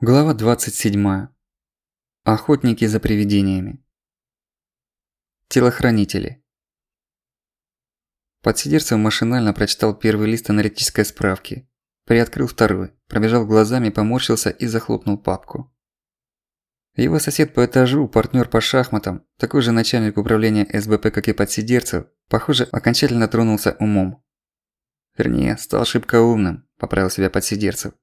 Глава 27. Охотники за привидениями. Телохранители. Подсидерцев машинально прочитал первый лист аналитической справки, приоткрыл второй, пробежал глазами, поморщился и захлопнул папку. Его сосед по этажу, партнер по шахматам, такой же начальник управления СБП, как и Подсидерцев, похоже, окончательно тронулся умом. Вернее, стал шибко умным, поправил себя Подсидерцев.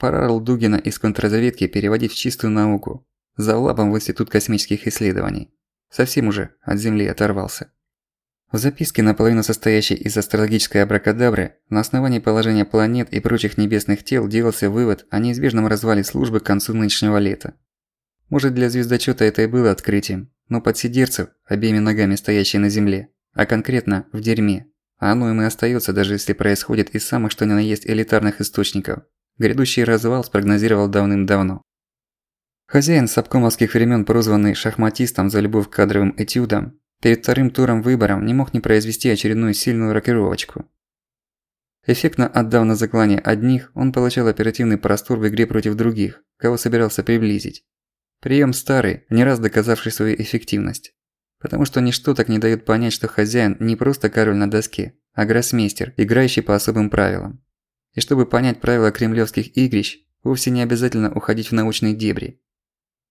Пора Ралдугина из контрразведки переводить в чистую науку. За лапом в Институт космических исследований. Совсем уже от Земли оторвался. В записке, наполовину состоящей из астрологической абракадабры, на основании положения планет и прочих небесных тел делался вывод о неизбежном развале службы к концу нынешнего лета. Может, для звездочёта это и было открытием, но подсидерцев, обеими ногами стоящий на Земле, а конкретно в дерьме, а оно им и остаётся, даже если происходит из самых что ни на есть элитарных источников, Грядущий развал спрогнозировал давным-давно. Хозяин с обкомовских времен, прозванный шахматистом за любовь к кадровым этюдам, перед вторым туром выбором не мог не произвести очередную сильную рокировочку. Эффектно отдав на заклание одних, он получал оперативный простор в игре против других, кого собирался приблизить. Прием старый, не раз доказавший свою эффективность. Потому что ничто так не дает понять, что хозяин не просто король на доске, а гроссмейстер, играющий по особым правилам. И чтобы понять правила кремлевских игрищ, вовсе не обязательно уходить в научные дебри.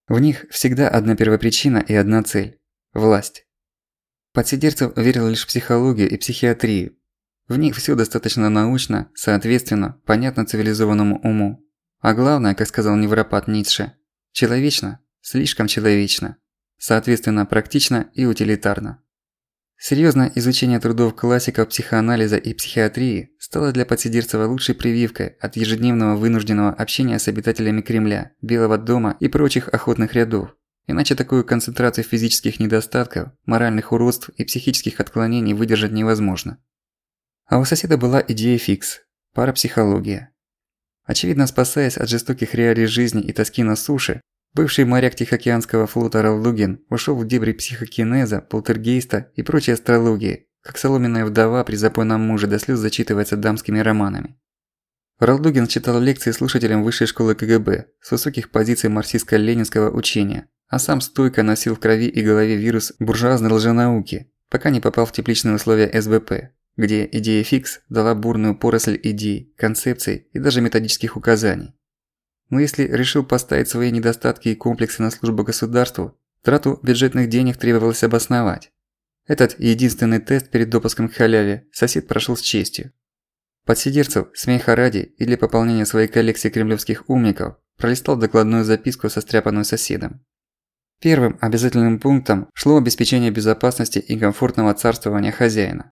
В них всегда одна первопричина и одна цель – власть. Подсидерцев верил лишь в психологию и психиатрию. В них все достаточно научно, соответственно, понятно цивилизованному уму. А главное, как сказал невропат Ницше, человечно, слишком человечно, соответственно, практично и утилитарно. Серьёзное изучение трудов классиков психоанализа и психиатрии стало для Подсидерцева лучшей прививкой от ежедневного вынужденного общения с обитателями Кремля, Белого дома и прочих охотных рядов. Иначе такую концентрацию физических недостатков, моральных уродств и психических отклонений выдержать невозможно. А у соседа была идея фикс – парапсихология. Очевидно, спасаясь от жестоких реалий жизни и тоски на суше, Бывший моряк Тихоокеанского флота Равлугин ушел в дебри психокинеза, полтергейста и прочей астрологии, как соломенная вдова при запойном муже до слез зачитывается дамскими романами. Ралдугин читал лекции слушателям высшей школы КГБ с высоких позиций марксистско-ленинского учения, а сам стойко носил в крови и голове вирус буржуазной лженауки, пока не попал в тепличные условия СБП, где идея фикс дала бурную поросль идей, концепций и даже методических указаний. Но если решил поставить свои недостатки и комплексы на службу государству, трату бюджетных денег требовалось обосновать. Этот единственный тест перед допуском к халяве сосед прошел с честью. Подсидерцев, смеха ради и для пополнения своей коллекции кремлевских умников, пролистал докладную записку со стряпанным соседом. Первым обязательным пунктом шло обеспечение безопасности и комфортного царствования хозяина.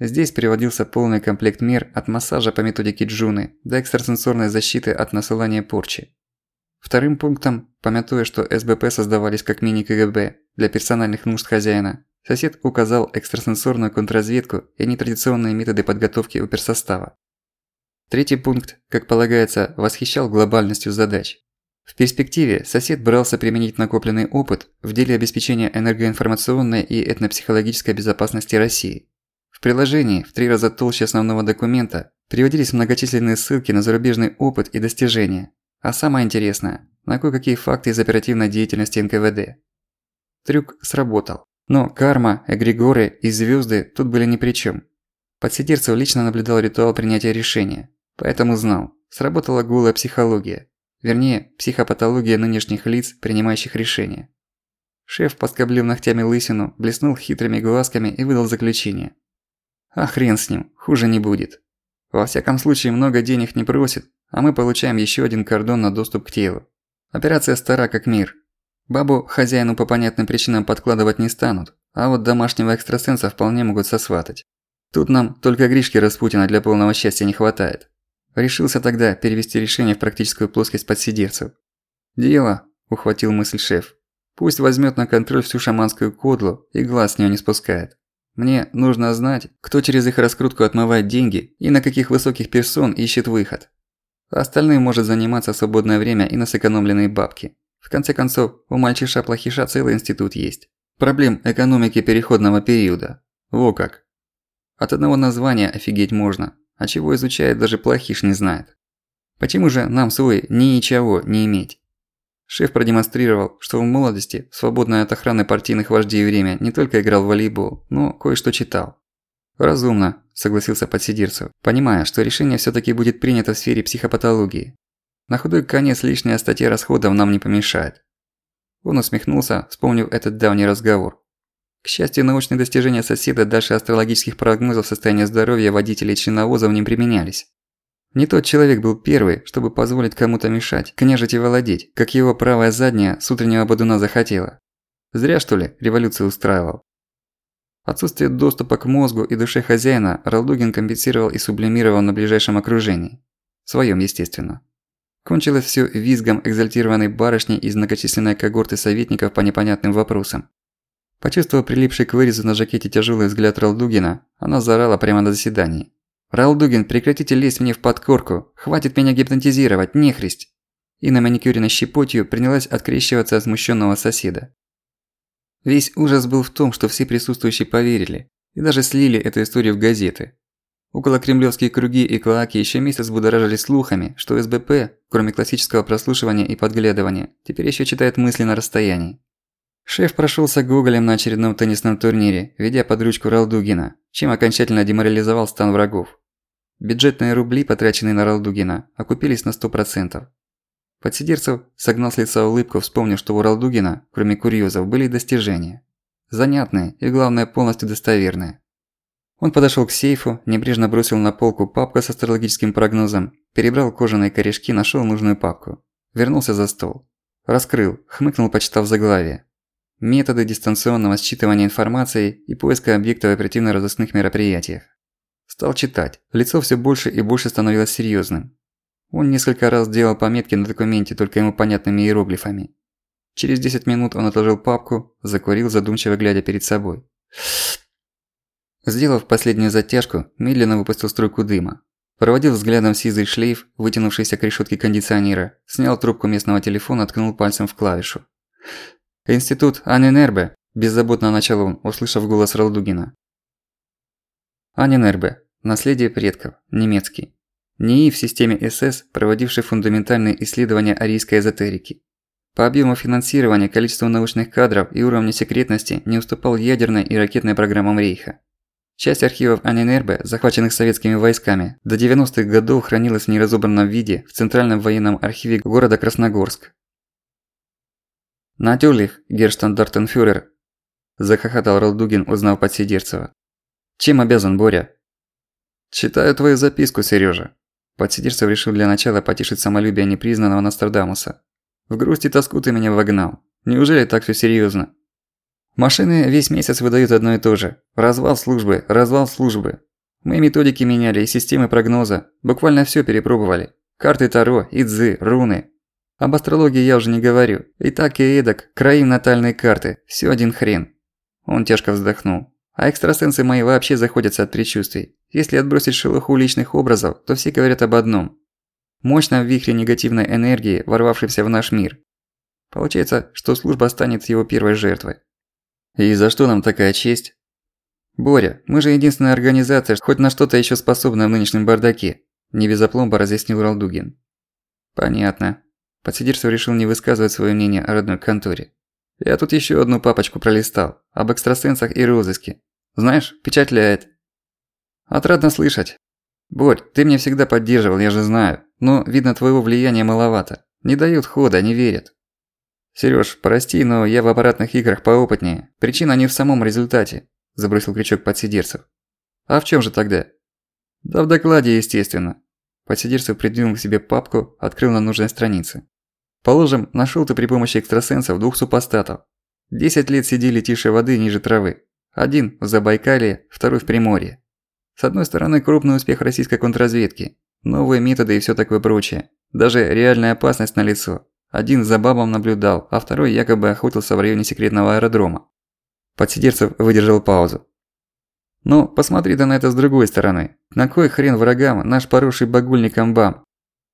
Здесь приводился полный комплект мер от массажа по методике Джуны до экстрасенсорной защиты от насылания порчи. Вторым пунктом, помятуя, что СБП создавались как мини-КГБ для персональных нужд хозяина, сосед указал экстрасенсорную контрразведку и нетрадиционные методы подготовки оперсостава. Третий пункт, как полагается, восхищал глобальностью задач. В перспективе сосед брался применить накопленный опыт в деле обеспечения энергоинформационной и этнопсихологической безопасности России. Приложении, в три раза толще основного документа, приводились многочисленные ссылки на зарубежный опыт и достижения. А самое интересное – на кое-какие факты из оперативной деятельности НКВД. Трюк сработал. Но карма, эгрегоры и звезды тут были ни при чем. Подсидерцев лично наблюдал ритуал принятия решения, поэтому знал, сработала голая психология. Вернее, психопатология нынешних лиц, принимающих решения. Шеф поскоблил ногтями лысину, блеснул хитрыми глазками и выдал заключение. А хрен с ним, хуже не будет. Во всяком случае, много денег не просит, а мы получаем еще один кордон на доступ к телу. Операция стара как мир. Бабу хозяину по понятным причинам подкладывать не станут, а вот домашнего экстрасенса вполне могут сосватать. Тут нам только Гришки Распутина для полного счастья не хватает. Решился тогда перевести решение в практическую плоскость подсидерцев. «Дело», – ухватил мысль шеф. «Пусть возьмет на контроль всю шаманскую кодлу и глаз с нее не спускает. Мне нужно знать, кто через их раскрутку отмывает деньги и на каких высоких персон ищет выход. Остальным может заниматься в свободное время и на сэкономленные бабки. В конце концов, у мальчиша-плохиша целый институт есть. Проблем экономики переходного периода. Во как. От одного названия офигеть можно, а чего изучает даже плохиш не знает. Почему же нам свой ничего не иметь? Шеф продемонстрировал, что в молодости, свободное от охраны партийных вождей время, не только играл в волейбол, но кое-что читал. «Разумно», – согласился Подсидирцев, понимая, что решение все таки будет принято в сфере психопатологии. На худой конец лишняя статья расходов нам не помешает. Он усмехнулся, вспомнив этот давний разговор. К счастью, научные достижения соседа дальше астрологических прогнозов состояния здоровья водителей чиновозов не применялись. Не тот человек был первый, чтобы позволить кому-то мешать, княжить и владеть, как его правая задняя с утреннего бодуна захотела. Зря, что ли, революцию устраивал. Отсутствие доступа к мозгу и душе хозяина Ралдугин компенсировал и сублимировал на ближайшем окружении. Своём, естественно. Кончилось всё визгом экзальтированной барышни из многочисленной когорты советников по непонятным вопросам. Почувствовав прилипший к вырезу на жакете тяжелый взгляд Ралдугина, она заорала прямо на заседании. «Ралдугин, прекратите лезть мне в подкорку! Хватит меня гипнотизировать, нехристь!» И на маникюренной щепотью принялась открещиваться от смущенного соседа. Весь ужас был в том, что все присутствующие поверили и даже слили эту историю в газеты. Около кремлевские круги и клоаки еще месяц будоражили слухами, что СБП, кроме классического прослушивания и подглядывания, теперь еще читает мысли на расстоянии. Шеф прошелся гоголем на очередном теннисном турнире, ведя под ручку Ралдугина, чем окончательно деморализовал стан врагов. Бюджетные рубли, потраченные на Ралдугина, окупились на 100%. Подсидерцев согнал с лица улыбку, вспомнив, что у Ралдугина, кроме курьезов, были достижения. Занятные и, главное, полностью достоверные. Он подошёл к сейфу, небрежно бросил на полку папку с астрологическим прогнозом, перебрал кожаные корешки, нашёл нужную папку. Вернулся за стол. Раскрыл, хмыкнул, почитав заглавие. Методы дистанционного считывания информации и поиска объектов оперативно-розыскных мероприятиях. Стал читать. Лицо все больше и больше становилось серьезным. Он несколько раз делал пометки на документе только ему понятными иероглифами. Через 10 минут он отложил папку, закурил, задумчиво глядя перед собой. Сделав последнюю затяжку, медленно выпустил струйку дыма. Проводил взглядом сизый шлейф, вытянувшийся к решетке кондиционера, снял трубку местного телефона, ткнул пальцем в клавишу. «Институт Аненербе», – беззаботно начал он, услышав голос Ралдугина. Аненербе. Наследие предков. Немецкий. НИИ в системе СС, проводивший фундаментальные исследования арийской эзотерики. По объему финансирования, количеству научных кадров и уровню секретности не уступал ядерной и ракетной программам Рейха. Часть архивов Аненербе, захваченных советскими войсками, до 90-х годов хранилась в неразобранном виде в Центральном военном архиве города Красногорск. «Натюрлих, герштандартенфюрер», – захохотал Ралдугин, узнав Подсидерцева. «Чем обязан, Боря?» «Читаю твою записку, Серёжа». Подсидерцев решил для начала потешить самолюбие непризнанного Нострадамуса. «В грусть и тоску ты меня вогнал. Неужели так всё серьёзно?» «Машины весь месяц выдают одно и то же. Развал службы, развал службы. Мы методики меняли и системы прогноза. Буквально всё перепробовали. Карты Таро, Идзы, руны, об астрологии я уже не говорю. И так и эдак, краим натальной карты. Всё один хрен. Он тяжко вздохнул. А экстрасенсы мои вообще заходятся от предчувствий. Если отбросить шелуху личных образов, то все говорят об одном. Мощном вихре негативной энергии, ворвавшемся в наш мир. Получается, что служба станет его первой жертвой. И за что нам такая честь? Боря, мы же единственная организация, хоть на что-то ещё способная в нынешнем бардаке. Не без опломба разъяснил Ралдугин. Понятно. Подсидерцев решил не высказывать своё мнение о родной конторе. Я тут ещё одну папочку пролистал, об экстрасенсах и розыске. Знаешь, впечатляет. Отрадно слышать. Борь, ты меня всегда поддерживал, я же знаю. Но, видно, твоего влияния маловато. Не дают хода, не верят. Серёж, прости, но я в аппаратных играх поопытнее. Причина не в самом результате, забросил крючок подсидерцев. А в чём же тогда? Да в докладе, естественно. Подсидерцев придвинул к себе папку, открыл на нужной странице. Положим, нашел ты при помощи экстрасенсов двух супостатов. Десять лет сидели тише воды ниже травы. Один в Забайкалье, второй в Приморье. С одной стороны, крупный успех российской контрразведки. Новые методы и всё такое прочее. Даже реальная опасность налицо. Один за бабом наблюдал, а второй якобы охотился в районе секретного аэродрома. Подсидерцев выдержал паузу. Но посмотри ты на это с другой стороны. На кой хрен врагам наш поросший багульник амбам?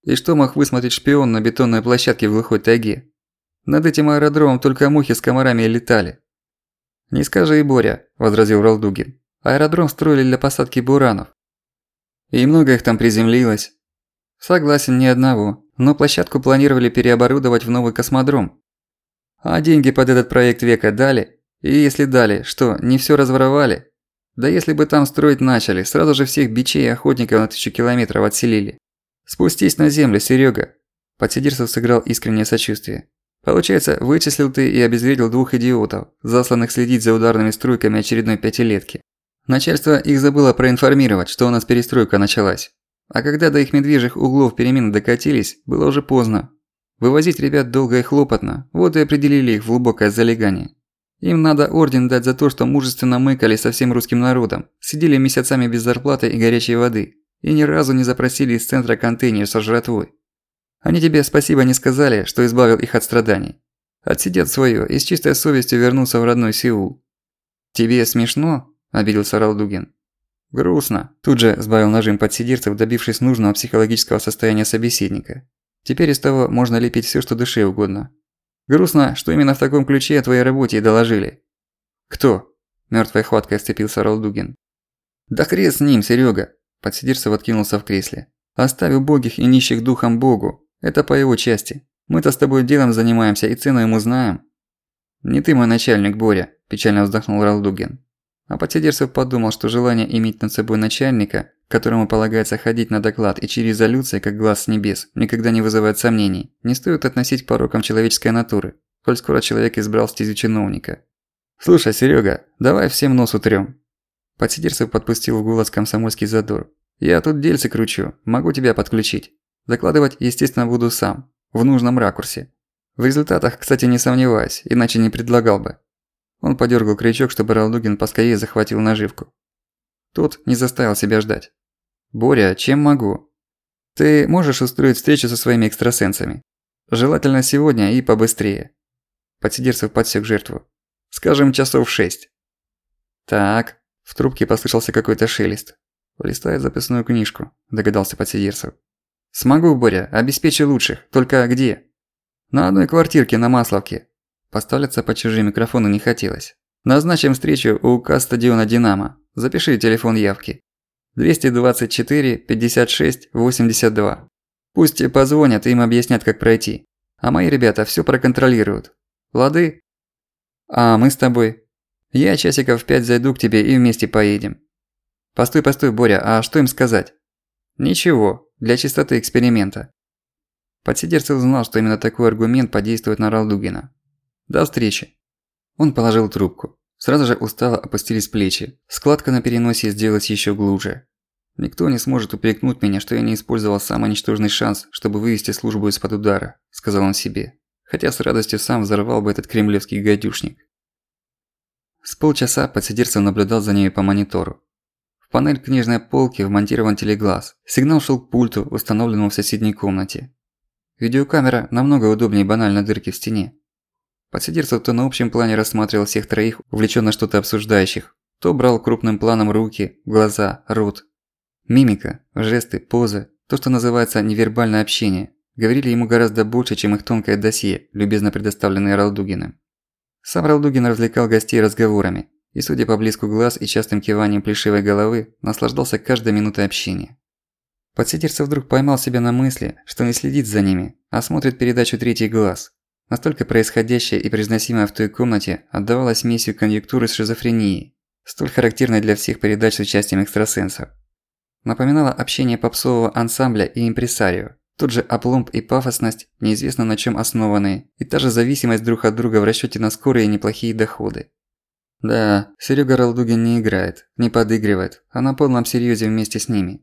И что мог высмотреть шпион на бетонной площадке в глухой тайге? Над этим аэродромом только мухи с комарами и летали. «Не скажи, Боря», – возразил Ралдугин. «Аэродром строили для посадки буранов. И много их там приземлилось». «Согласен, ни одного. Но площадку планировали переоборудовать в новый космодром. А деньги под этот проект века дали? И если дали, что, не всё разворовали? Да если бы там строить начали, сразу же всех бичей и охотников на тысячу километров отселили. Спустись на землю, Серёга. Подсидерцев сыграл искреннее сочувствие. Получается, вычислил ты и обезвредил двух идиотов, засланных следить за ударными струйками очередной пятилетки. Начальство их забыло проинформировать, что у нас перестройка началась. А когда до их медвежьих углов перемены докатились, было уже поздно. Вывозить ребят долго и хлопотно, вот и определили их в глубокое залегание. Им надо орден дать за то, что мужественно мыкали со всем русским народом, сидели месяцами без зарплаты и горячей воды, и ни разу не запросили из центра контейнер со жратвой. Они тебе спасибо не сказали, что избавил их от страданий. Отсидят своё и с чистой совестью вернутся в родной Сеул. «Тебе смешно?» – обиделся Ралдугин. «Грустно», – тут же сбавил нажим подсидерцев, добившись нужного психологического состояния собеседника. «Теперь из того можно лепить всё, что душе угодно. Грустно, что именно в таком ключе о твоей работе и доложили». «Кто?» – мёртвой хваткой вцепился Ралдугин. «Да хрен с ним, Серёга!» – подсидерцев откинулся в кресле. «Оставь убогих и нищих духом Богу. Это по его части. Мы-то с тобой делом занимаемся и цену ему знаем». «Не ты мой начальник, Боря», – печально вздохнул Ралдугин. А Подсидерцев подумал, что желание иметь над собой начальника, которому полагается ходить на доклад и через резолюции, как глаз с небес, никогда не вызывает сомнений, не стоит относить к порокам человеческой натуры, коль скоро человек избрал стезю чиновника. «Слушай, Серега, давай всем нос утрём». Подсидерцев подпустил в голос комсомольский задор. «Я тут дельцы кручу, могу тебя подключить. Докладывать, естественно, буду сам, в нужном ракурсе. В результатах, кстати, не сомневаюсь, иначе не предлагал бы. Он подергал крючок, чтобы Ралдугин поскорее захватил наживку. Тот не заставил себя ждать. «Боря, чем могу?» «Ты можешь устроить встречу со своими экстрасенсами? Желательно сегодня и побыстрее». Подсидерцев подсек жертву. «Скажем, часов шесть». «Так». В трубке послышался какой-то шелест. «Листает записную книжку», – догадался Подсидерцев. «Смогу, Боря, обеспечу лучших. Только где?» «На одной квартирке на Масловке. Поставляться по чужие микрофоны не хотелось. Назначим встречу у УК стадиона «Динамо». Запиши телефон явки. 224 56 82. Пусть позвонят им объяснят, как пройти. А мои ребята всё проконтролируют. Лады? А мы с тобой. Я часиков в пять зайду к тебе и вместе поедем. Постой, постой, Боря, а что им сказать? Ничего, для чистоты эксперимента. Подсидерцев знал, что именно такой аргумент подействует на Ралдугина. До встречи. Он положил трубку. Сразу же устало опустились плечи. Складка на переносе сделалась еще глубже. «Никто не сможет упрекнуть меня, что я не использовал самый ничтожный шанс, чтобы вывести службу из-под удара», – сказал он себе. Хотя с радостью сам взорвал бы этот кремлевский гадюшник. С полчаса подсидерцев наблюдал за ней по монитору. В панель книжной полки вмонтирован телеглаз. Сигнал шел к пульту, установленному в соседней комнате. Видеокамера намного удобнее банальной дырки в стене. Подсидерцев то на общем плане рассматривал всех троих, увлеченно что-то обсуждающих, то брал крупным планом руки, глаза, рот. Мимика, жесты, позы, то, что называется невербальное общение, говорили ему гораздо больше, чем их тонкое досье, любезно предоставленное Ралдугиным. Сам Ралдугин развлекал гостей разговорами, и, судя по блеску глаз и частым киваниям плешивой головы, наслаждался каждой минутой общения. Подсидерцев вдруг поймал себя на мысли, что не следит за ними, а смотрит передачу «Третий глаз», Настолько происходящее и произносимое в той комнате отдавалось смесью конъюнктуры с шизофренией, столь характерной для всех передач с участием экстрасенсов. Напоминало общение попсового ансамбля и импресарио, тот же опломб и пафосность, неизвестно на чем основанные, и та же зависимость друг от друга в расчёте на скорые и неплохие доходы. Да, Серега Ралдугин не играет, не подыгрывает, а на полном серьёзе вместе с ними.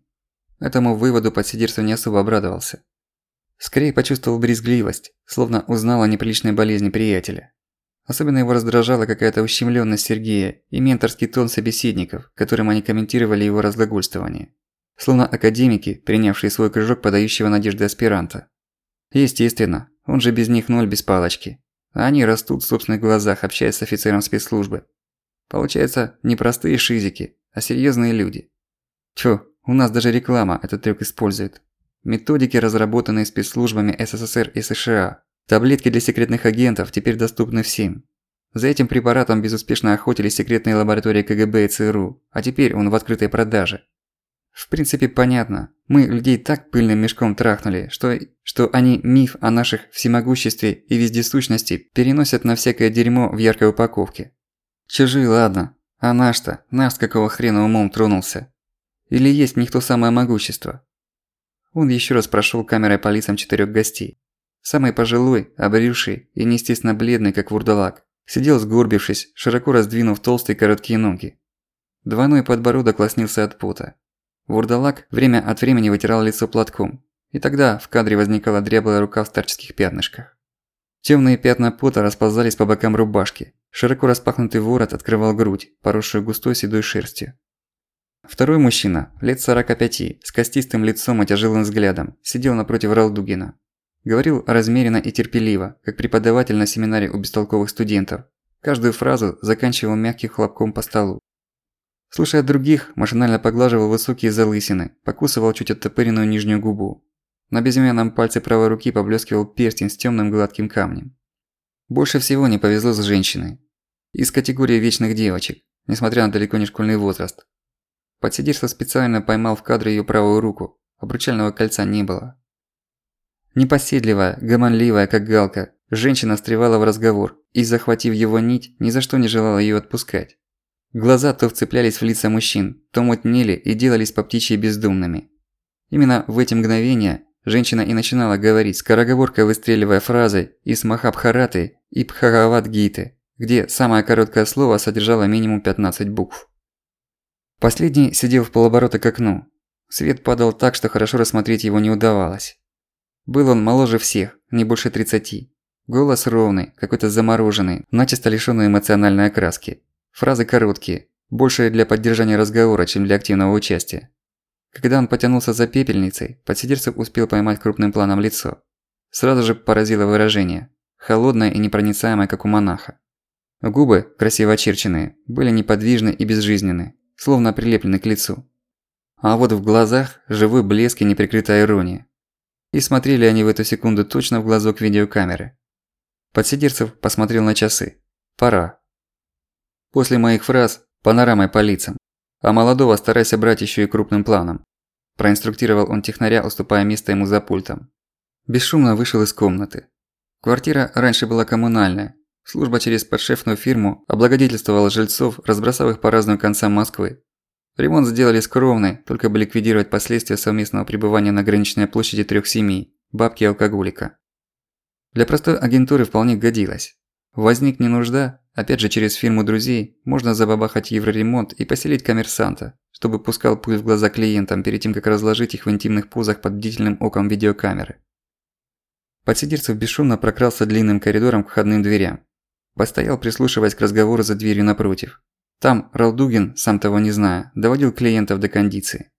Этому выводу подсидерцев не особо обрадовался. Скорее почувствовал брезгливость, словно узнал о неприличной болезни приятеля. Особенно его раздражала какая-то ущемлённость Сергея и менторский тон собеседников, которым они комментировали его разглагольствование. Словно академики, принявшие свой кружок подающего надежды аспиранта. Естественно, он же без них ноль без палочки. Они растут в собственных глазах, общаясь с офицером спецслужбы. Получается, не простые шизики, а серьёзные люди. Тьфу, у нас даже реклама этот трюк использует. Методики, разработанные спецслужбами СССР и США. Таблетки для секретных агентов теперь доступны всем. За этим препаратом безуспешно охотились секретные лаборатории КГБ и ЦРУ, а теперь он в открытой продаже. В принципе, понятно. Мы людей так пыльным мешком трахнули, что, что они миф о наших всемогуществе и вездесущности переносят на всякое дерьмо в яркой упаковке. Чужие, ладно. А наш-то, наш какого хрена умом тронулся? Или есть в них то самое могущество? Он еще раз прошел камерой по лицам четырех гостей. Самый пожилой, обрюший и неестественно бледный, как вурдалак, сидел сгорбившись, широко раздвинув толстые короткие ноги. Двойной подбородок лоснился от пота. Вурдалак время от времени вытирал лицо платком, и тогда в кадре возникала дряблая рука в старческих пятнышках. Темные пятна пота расползались по бокам рубашки, широко распахнутый ворот открывал грудь, поросшую густой седой шерстью. Второй мужчина, лет 45, с костистым лицом и тяжелым взглядом, сидел напротив Ралдугина. Говорил размеренно и терпеливо, как преподаватель на семинаре у бестолковых студентов. Каждую фразу заканчивал мягким хлопком по столу. Слушая других, машинально поглаживал высокие залысины, покусывал чуть оттопыренную нижнюю губу. На безымянном пальце правой руки поблескивал перстень с темным гладким камнем. Больше всего не повезло с женщиной. Из категории вечных девочек, несмотря на далеко не школьный возраст. Подсидерство специально поймал в кадре ее правую руку, обручального кольца не было. Непоседливая, гомонливая, как галка, женщина встревала в разговор и, захватив его нить, ни за что не желала ее отпускать. Глаза то вцеплялись в лица мужчин, то мутнели и делались по птичьи бездумными. Именно в эти мгновения женщина и начинала говорить, скороговоркой выстреливая фразы из Махабхараты и Бхагават-гиты, где самое короткое слово содержало минимум 15 букв. Последний сидел в полоборота к окну. Свет падал так, что хорошо рассмотреть его не удавалось. Был он моложе всех, не больше 30. Голос ровный, какой-то замороженный, начисто лишённый эмоциональной окраски. Фразы короткие, больше для поддержания разговора, чем для активного участия. Когда он потянулся за пепельницей, подсидерцев успел поймать крупным планом лицо. Сразу же поразило выражение. Холодное и непроницаемое, как у монаха. Губы, красиво очерченные, были неподвижны и безжизненны, словно прилеплены к лицу. А вот в глазах живой блеск и неприкрытая ирония. И смотрели они в эту секунду точно в глазок видеокамеры. Подсидерцев посмотрел на часы. Пора. После моих фраз панорамой по лицам. А молодого старайся брать еще и крупным планом. Проинструктировал он технаря, уступая место ему за пультом. Бесшумно вышел из комнаты. Квартира раньше была коммунальная. Служба через подшефную фирму облагодетельствовала жильцов, разбросав их по разным концам Москвы. Ремонт сделали скромный, только бы ликвидировать последствия совместного пребывания на граничной площади трех семей – бабки и алкоголика. Для простой агентуры вполне годилось. Возник не нужда, Опять же, через фирму друзей можно забабахать евроремонт и поселить коммерсанта, чтобы пускал пыль в глаза клиентам перед тем, как разложить их в интимных позах под бдительным оком видеокамеры. Подсидерцев бесшумно прокрался длинным коридором к входным дверям. Постоял, прислушиваясь к разговору за дверью напротив. Там Ралдугин, сам того не зная, доводил клиентов до кондиции.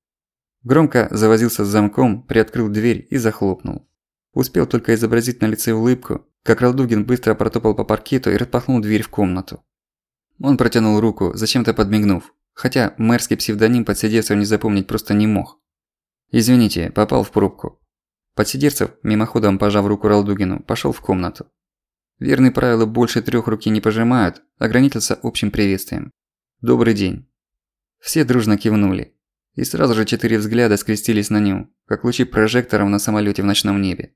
Громко завозился с замком, приоткрыл дверь и захлопнул. Успел только изобразить на лице улыбку, как Ралдугин быстро протопал по паркету и распахнул дверь в комнату. Он протянул руку, зачем-то подмигнув, хотя мэрский псевдоним подсидерцев не запомнить просто не мог. «Извините, попал в пробку». Подсидерцев, мимоходом пожав руку Ралдугину, пошёл в комнату. Верные правила больше трёх руки не пожимают, ограничился общим приветствием. «Добрый день». Все дружно кивнули. И сразу же четыре взгляда скрестились на нем, как лучи прожекторов на самолёте в ночном небе.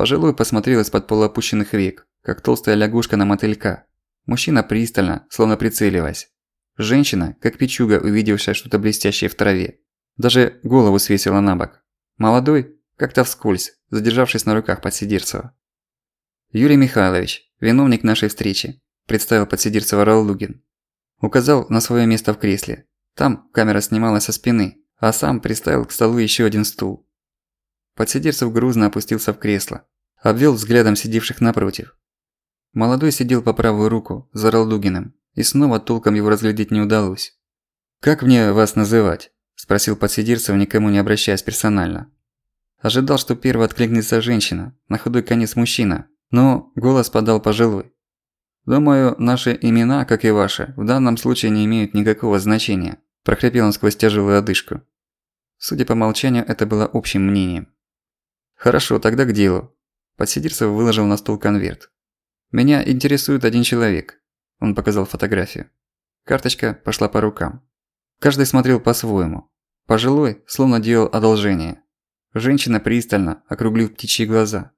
Пожилой посмотрел из-под полуопущенных век, как толстая лягушка на мотылька. Мужчина пристально, словно прицеливаясь. Женщина, как печуга, увидевшая что-то блестящее в траве. Даже голову свесила на бок. Молодой, как-то вскользь, задержавшись на руках Подсидирцева. «Юрий Михайлович, виновник нашей встречи», – представил Подсидирцева Раллугин. Указал на свое место в кресле. Там камера снимала со спины, а сам приставил к столу еще один стул. Подсидерцев грузно опустился в кресло. Обвел взглядом сидевших напротив. Молодой сидел по правую руку, за Ралдугиным, и снова толком его разглядеть не удалось. «Как мне вас называть?» – спросил подсидерцев, никому не обращаясь персонально. Ожидал, что первой откликнется женщина, на худой конец мужчина, но голос подал пожилой. «Думаю, наши имена, как и ваши, в данном случае не имеют никакого значения», – прохрипел он сквозь тяжелую одышку. Судя по молчанию, это было общим мнением. «Хорошо, тогда к делу. Подсидерцев выложил на стол конверт. «Меня интересует один человек». Он показал фотографию. Карточка пошла по рукам. Каждый смотрел по-своему. Пожилой словно делал одолжение. Женщина пристально, округлив птичьи глаза.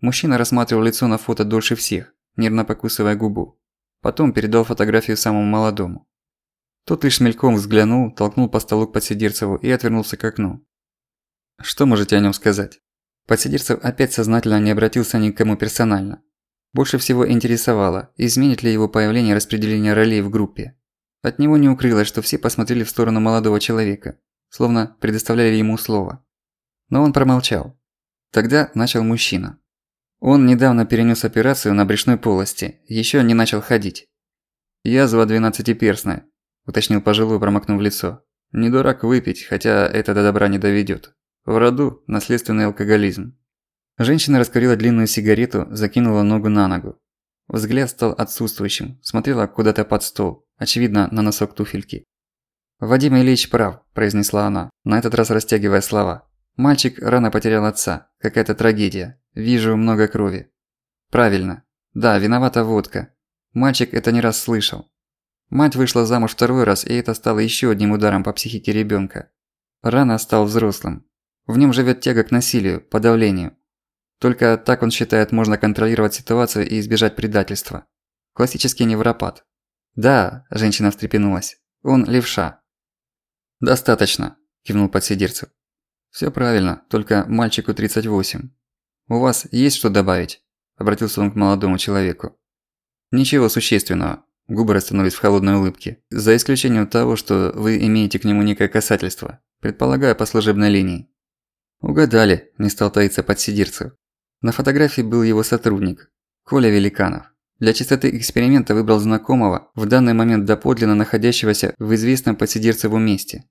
Мужчина рассматривал лицо на фото дольше всех, нервно покусывая губу. Потом передал фотографию самому молодому. Тот лишь мельком взглянул, толкнул по столу к Подсидерцеву и отвернулся к окну. Что можете о нем сказать? Подсидерцев опять сознательно не обратился ни к кому персонально. Больше всего интересовало, изменит ли его появление распределение ролей в группе. От него не укрылось, что все посмотрели в сторону молодого человека, словно предоставляли ему слово. Но он промолчал. Тогда начал мужчина. Он недавно перенес операцию на брюшной полости, еще не начал ходить. «Язва двенадцатиперстная», – уточнил пожилой, промокнув лицо. «Не дурак выпить, хотя это до добра не доведет. В роду наследственный алкоголизм». Женщина раскурила длинную сигарету, закинула ногу на ногу. Взгляд стал отсутствующим, смотрела куда-то под стол, очевидно, на носок туфельки. «Вадим Ильич прав», – произнесла она, на этот раз растягивая слова. «Мальчик рано потерял отца. Какая-то трагедия. Вижу много крови». «Правильно. Да, виновата водка. Мальчик это не раз слышал. Мать вышла замуж второй раз, и это стало еще одним ударом по психике ребенка. Рано стал взрослым. В нем живет тяга к насилию, подавлению. Только так он считает, можно контролировать ситуацию и избежать предательства. Классический невропат. Да, женщина встрепенулась. Он левша. Достаточно, кивнул подсидерцев. Всё правильно, только мальчику 38. У вас есть что добавить? Обратился он к молодому человеку. Ничего существенного. Губы растянулись в холодной улыбке. За исключением того, что вы имеете к нему некое касательство. Предполагаю, по служебной линии. Угадали, не стал таиться подсидерцев. На фотографии был его сотрудник, Коля Великанов. Для чистоты эксперимента выбрал знакомого, в данный момент доподлинно находящегося в известном Подсидерцеву месте.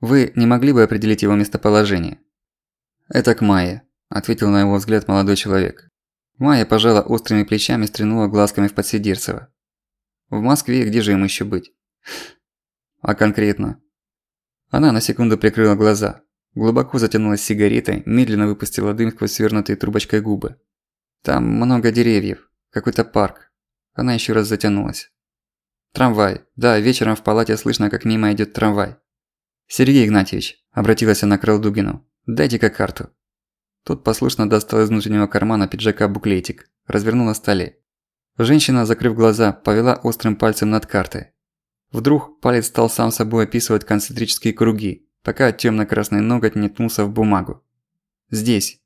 Вы не могли бы определить его местоположение? «Это к Майе», – ответил на его взгляд молодой человек. Майя пожала острыми плечами, стрянула глазками в Подсидерцева. «В Москве, где же им еще быть?» «А конкретно?» Она на секунду прикрыла глаза, Глубоко затянулась сигаретой, медленно выпустила дым сквозь свернутые трубочкой губы. Там много деревьев, какой-то парк. Она еще раз затянулась. Трамвай. Да, вечером в палате слышно, как мимо идет трамвай. Сергей Игнатьевич, обратилась она к Ралдугину, дайте-ка карту. Тот послушно достал из внутреннего кармана пиджака буклетик, развернул на столе. Женщина, закрыв глаза, повела острым пальцем над картой. Вдруг палец стал сам собой описывать концентрические круги, пока тёмно-красный ноготь не ткнулся в бумагу. Здесь.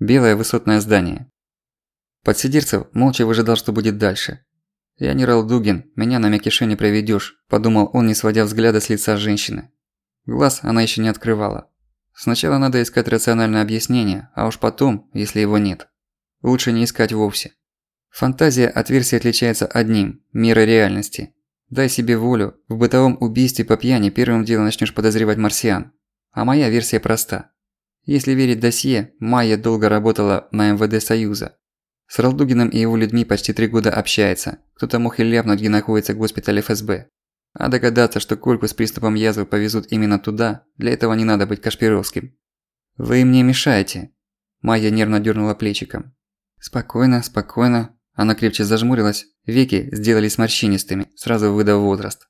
Белое высотное здание. Подсидерцев молча выжидал, что будет дальше. «Я не Ралдугин, меня на мякише не проведёшь», – подумал он, не сводя взгляда с лица женщины. Глаз она ещё не открывала. Сначала надо искать рациональное объяснение, а уж потом, если его нет. Лучше не искать вовсе. Фантазия от отличается одним – мерой реальности. Дай себе волю, в бытовом убийстве по пьяни первым делом начнешь подозревать марсиан. А моя версия проста. Если верить досье, Майя долго работала на МВД Союза. С Ралдугиным и его людьми почти три года общается. Кто-то мог и ляпнуть, где находится госпиталь ФСБ. А догадаться, что Кольку с приступом язвы повезут именно туда, для этого не надо быть Кашпировским. «Вы мне мешаете», – Майя нервно дернула плечиком. «Спокойно, спокойно», она крепче зажмурилась, веки сделались морщинистыми, сразу выдав возраст.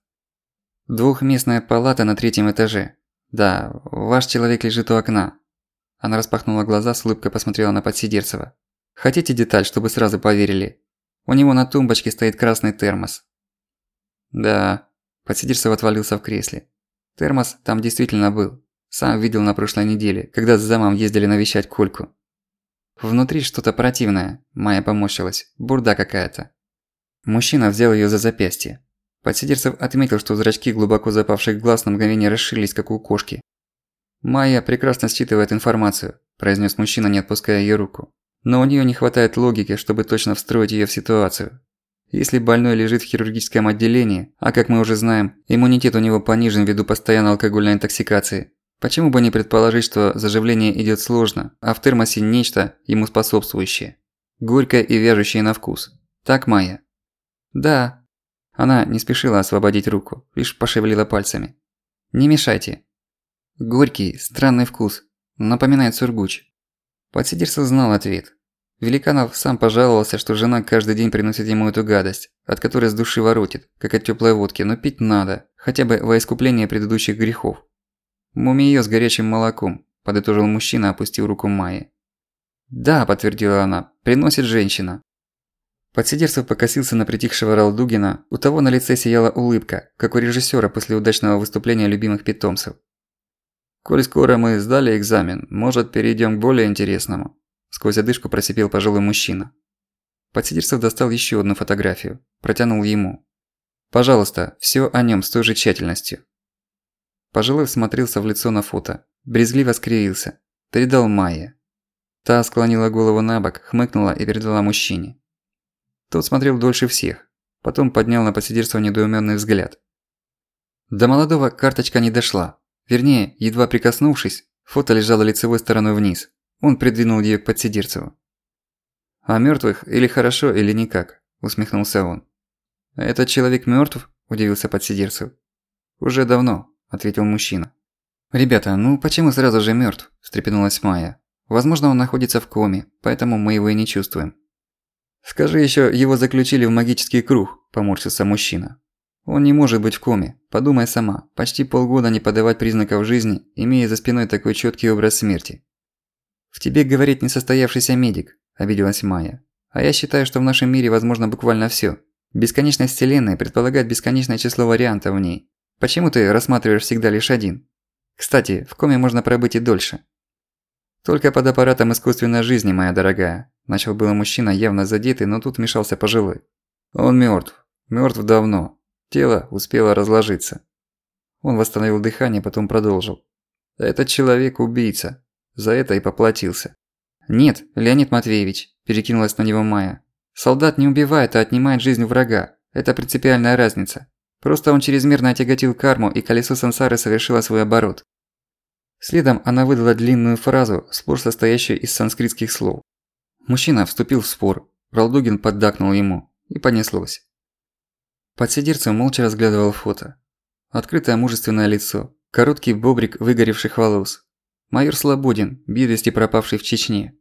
Двухместная палата на третьем этаже. Да, ваш человек лежит у окна. Она распахнула глаза, с улыбкой посмотрела на Подсидерцева. Хотите деталь, чтобы сразу поверили? У него на тумбочке стоит красный термос. Да, Подсидерцев отвалился в кресле. Термос там действительно был. Сам видел на прошлой неделе, когда с замом ездили навещать Кольку. Внутри что-то противное. Майя поморщилась. Бурда какая-то. Мужчина взял её за запястье. Подсидерцев отметил, что зрачки глубоко запавших глаз на мгновение расширились, как у кошки. «Майя прекрасно считывает информацию», – произнес мужчина, не отпуская её руку. «Но у неё не хватает логики, чтобы точно встроить её в ситуацию. Если больной лежит в хирургическом отделении, а как мы уже знаем, иммунитет у него понижен ввиду постоянной алкогольной интоксикации, Почему бы не предположить, что заживление идёт сложно, а в термосе нечто ему способствующее? Горькое и вяжущее на вкус. Так, Майя? Да. Она не спешила освободить руку, лишь пошевелила пальцами. Не мешайте. Горький, странный вкус. Напоминает сургуч. Подсидерцев знал ответ. Великанов сам пожаловался, что жена каждый день приносит ему эту гадость, от которой с души воротит, как от тёплой водки, но пить надо, хотя бы во искупление предыдущих грехов. Мумиё с горячим молоком», – подытожил мужчина, опустив руку Майи. «Да», – подтвердила она, – «приносит женщина». Подсидерцев покосился на притихшего Ралдугина, у того на лице сияла улыбка, как у режиссера после удачного выступления любимых питомцев. «Коль скоро мы сдали экзамен, может, перейдем к более интересному?» Сквозь одышку просипел пожилой мужчина. Подсидерцев достал еще одну фотографию, протянул ему. «Пожалуйста, все о нем с той же тщательностью». Пожилой смотрелся в лицо на фото, брезгливо скривился, передал Майе. Та склонила голову на бок, хмыкнула и передала мужчине. Тот смотрел дольше всех, потом поднял на посидерство недоумённый взгляд. До молодого карточка не дошла. Вернее, едва прикоснувшись, фото лежало лицевой стороной вниз. Он придвинул её к подсидерцеву. «А мёртвых или хорошо, или никак», – усмехнулся он. «Этот человек мёртв?» – удивился подсидерцев. «Уже давно», – ответил мужчина. «Ребята, ну почему сразу же мёртв?» – встрепенулась Майя. «Возможно, он находится в коме, поэтому мы его и не чувствуем». «Скажи ещё, его заключили в магический круг», – поморщился мужчина. «Он не может быть в коме. Подумай сама. Почти полгода не подавать признаков жизни, имея за спиной такой чёткий образ смерти». «В тебе говорит несостоявшийся медик», – обиделась Майя. «А я считаю, что в нашем мире возможно буквально всё. Бесконечность Вселенной предполагает бесконечное число вариантов в ней. Почему ты рассматриваешь всегда лишь один? Кстати, в коме можно пробыть и дольше». «Только под аппаратом искусственной жизни, моя дорогая», Начал было мужчина, явно задетый, но тут вмешался пожилой. Он мертв, мертв давно. Тело успело разложиться. Он восстановил дыхание, потом продолжил. Этот человек убийца. За это и поплатился. Нет, Леонид Матвеевич, перекинулась на него Майя. Солдат не убивает, а отнимает жизнь врага. Это принципиальная разница. Просто он чрезмерно отяготил карму, и колесо сансары совершило свой оборот. Следом она выдала длинную фразу, сплошь состоящую из санскритских слов. Мужчина вступил в спор, Ралдугин поддакнул ему, и понеслось. Подсидерцев молча разглядывал фото. Открытое мужественное лицо, короткий бобрик выгоревших волос. Майор Слободин, без пропавший в Чечне.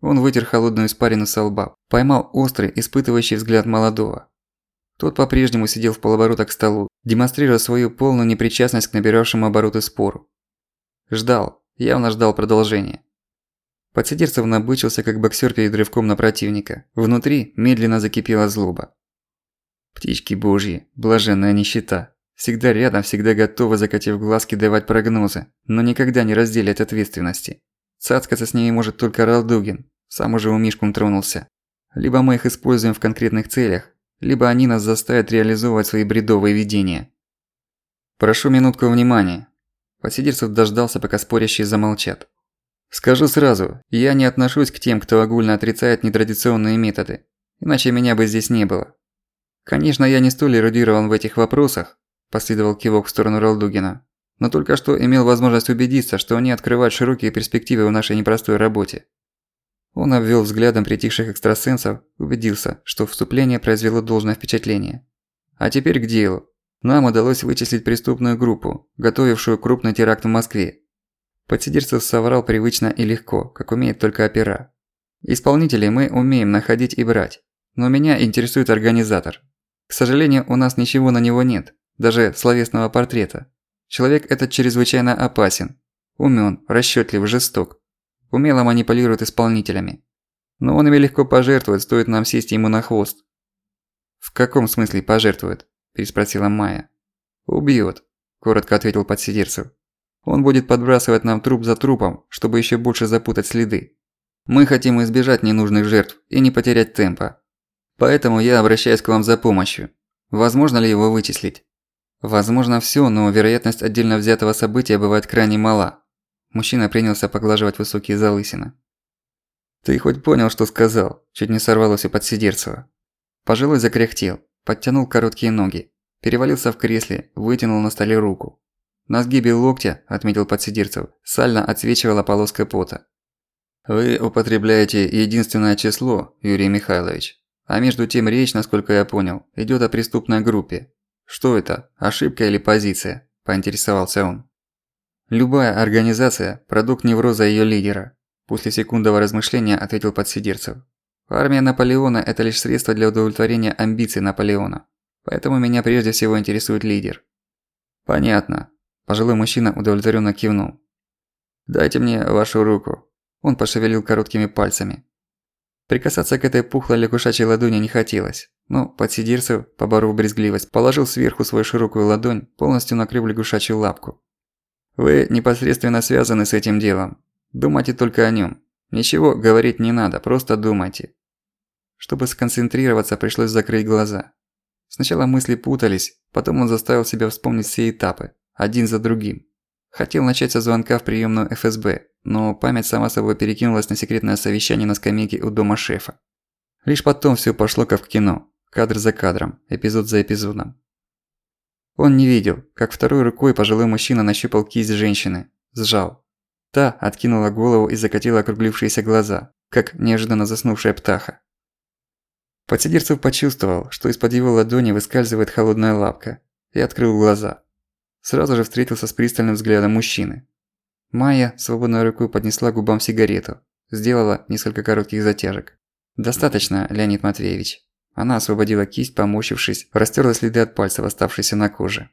Он вытер холодную испарину со лба, поймал острый, испытывающий взгляд молодого. Тот по-прежнему сидел в полоборота к столу, демонстрируя свою полную непричастность к набиравшему обороты спору. Ждал, явно ждал продолжения. Подсидерцев набычился, как боксер перед рывком на противника. Внутри медленно закипела злоба. Птички божьи, блаженная нищета. Всегда рядом, всегда готовы, закатив глазки, давать прогнозы, но никогда не разделять ответственности. Цацкаться с ней может только Ралдугин, сам уже у Мишкум тронулся. Либо мы их используем в конкретных целях, либо они нас заставят реализовывать свои бредовые видения. Прошу минутку внимания. Подсидерцев дождался, пока спорящие замолчат. Скажу сразу, я не отношусь к тем, кто огульно отрицает нетрадиционные методы. Иначе меня бы здесь не было. Конечно, я не столь эрудирован в этих вопросах, последовал кивок в сторону Ралдугина. Но только что имел возможность убедиться, что они открывают широкие перспективы в нашей непростой работе. Он обвел взглядом притихших экстрасенсов, убедился, что вступление произвело должное впечатление. А теперь к делу. Нам удалось вычислить преступную группу, готовившую крупный теракт в Москве, Подсидерцев соврал привычно и легко, как умеет только опера. Исполнителей мы умеем находить и брать, но меня интересует организатор. К сожалению, у нас ничего на него нет, даже словесного портрета. Человек этот чрезвычайно опасен, умён, расчётлив, жесток, умело манипулирует исполнителями. Но он ими легко пожертвует, стоит нам сесть ему на хвост. «В каком смысле пожертвует?» – переспросила Майя. «Убьёт», – коротко ответил подсидерцев. Он будет подбрасывать нам труп за трупом, чтобы еще больше запутать следы. Мы хотим избежать ненужных жертв и не потерять темпа. Поэтому я обращаюсь к вам за помощью. Возможно ли его вычислить? Возможно все, но вероятность отдельно взятого события бывает крайне мала. Мужчина принялся поглаживать высокие залысины. «Ты хоть понял, что сказал?» – чуть не сорвалось у подсидерцева. Пожилой закряхтел, подтянул короткие ноги, перевалился в кресле, вытянул на столе руку. На сгибе локтя, отметил подсидирцев, сально отсвечивала полоска пота. Вы употребляете единственное число, Юрий Михайлович. А между тем речь, насколько я понял, идёт о преступной группе. Что это, ошибка или позиция? Поинтересовался он. Любая организация – продукт невроза её лидера. После секундного размышления ответил подсидерцев. Армия Наполеона – это лишь средство для удовлетворения амбиций Наполеона. Поэтому меня прежде всего интересует лидер. Понятно. Пожилой мужчина удовлетворенно кивнул. «Дайте мне вашу руку». Он пошевелил короткими пальцами. Прикасаться к этой пухлой лягушачьей ладони не хотелось, но подсидирцев, поборов брезгливость, положил сверху свою широкую ладонь, полностью накрыв лягушачью лапку. «Вы непосредственно связаны с этим делом. Думайте только о нём. Ничего говорить не надо, просто думайте. Чтобы сконцентрироваться, пришлось закрыть глаза. Сначала мысли путались, потом он заставил себя вспомнить все этапы, один за другим. Хотел начать со звонка в приемную ФСБ, но память сама собой перекинулась на секретное совещание на скамейке у дома шефа. Лишь потом все пошло как в кино, кадр за кадром, эпизод за эпизодом. Он не видел, как второй рукой пожилой мужчина нащупал кисть женщины, сжал. Та откинула голову и закатила округлившиеся глаза, как неожиданно заснувшая птаха. Подсидерцев почувствовал, что из-под его ладони выскальзывает холодная лапка, и открыл глаза. Сразу же встретился с пристальным взглядом мужчины. Майя свободной рукой поднесла губам сигарету, сделала несколько коротких затяжек. «Достаточно, Леонид Матвеевич». Она освободила кисть, поморщившись, растерла следы от пальцев, оставшиеся на коже.